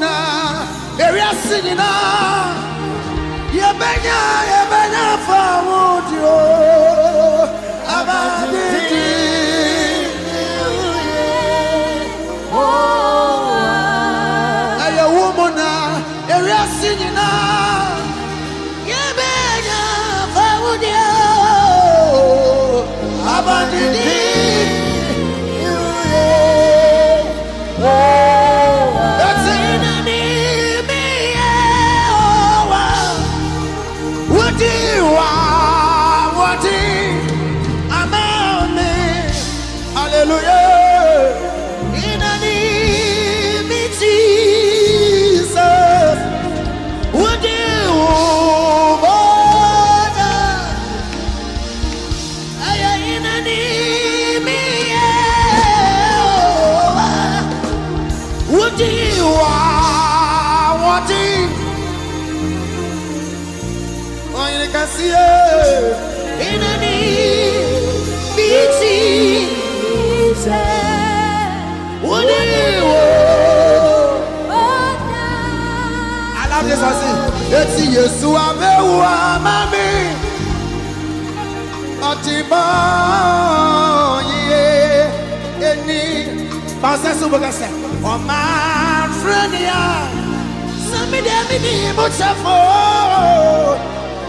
mesi wo mu na ewiase nyinaa yɛbɛnya yɛbɛnya fa wo ti o abantintini ɛyɛ wo mu na ewiase Cassie. In the name of Jesus. Would you? Alábí sọ́sì. Etí Yèsù abẹ́wò àmà mi. Ọtí bọ́ yé ẹni. Pàṣẹ súnmọ́ kẹsẹ̀. Ọ̀ma Fúrẹ́nìyà. Sọ́mi dẹ́mi ni mo ṣe fò.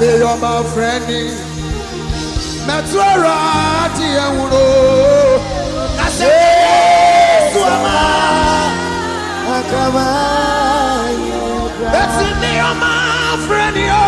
May your my friend Metrora ti ehuro Kase suama Eti me your my friend yo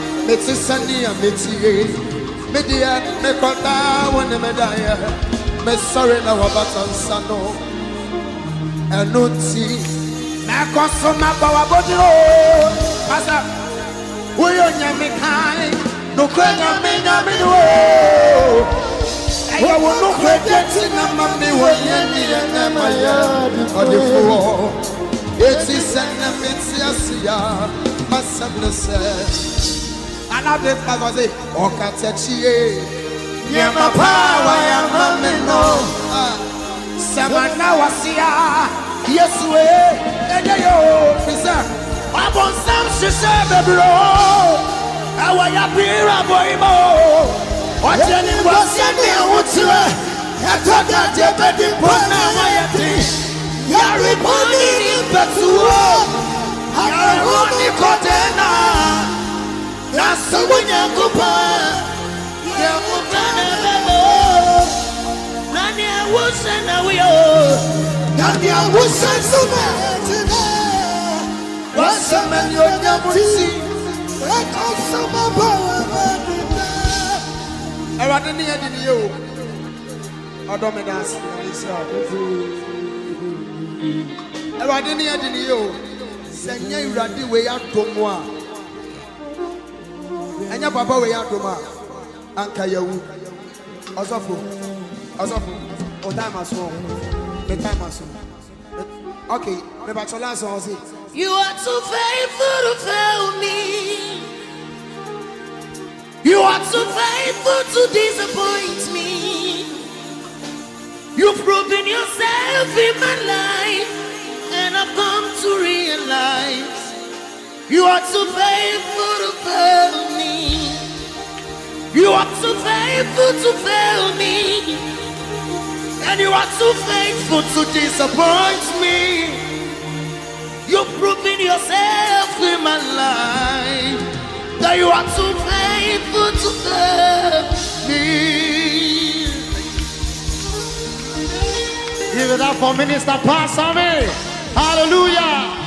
meti sani a meti ye me deɛ me kota wo me da me sorry na wabata nsa me ɛno nti mɛkɔ so mabɔ wabɔdiro pasa. Woyɛ onyame kan nokorɛ nyame nyame ne wo ɛyɛ wo nokorɛ deɛ ti na ma me wɔ yɛ ne yɛ ne ma yɛ ɔdefoɔ eti sɛ na meti aseya masɛm ne sɛ yá má sẹ́mi sẹ́. alábẹ́ pàgọ́ sí ọ̀kà tẹ̀kí yé. Nyama power ya mami no. Sama na wasia. Yesu eh. Ede yo ɔbɔnsam hyehyɛ bebree ɛwɔ yɛbere abɔyi ma o ɔkyɛ ne nkwasiɛ ne ahokyerɛ ɛtɔ dagye bɛdi mpo na ɛwɔ yɛ den yɛrebɔ ne ne mpɛtuo yɛreho ne kɔdɛ na na sɛ wo nyankopɔn yɛ wo ka na ɛbɛbɔ na nea wohyɛ na woyɛ o na nea wohyɛ so na ɛtena wasɛm ani onyam nti awurade ne yɛde ne yɛ o ɔdɔ me danse awurade ne yɛde ne yɛ o sɛ nyɛ awurade wei adom a ɛnyɛ papa time time okay You are too faithful to fail me. You are too faithful to disappoint me. You've proven yourself in my life, and I've come to realize you are too faithful too faithful to fail me, and you are too faithful to disappoint me. You've proven yourself in my life that you are too faithful to fail me. Give it up for Minister Pastor me. Hallelujah.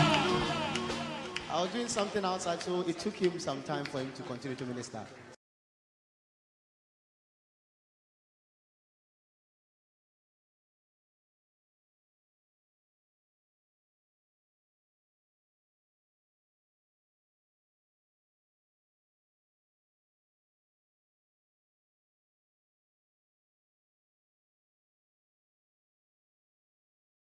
I was doing something outside, so it took him some time for him to continue to minister.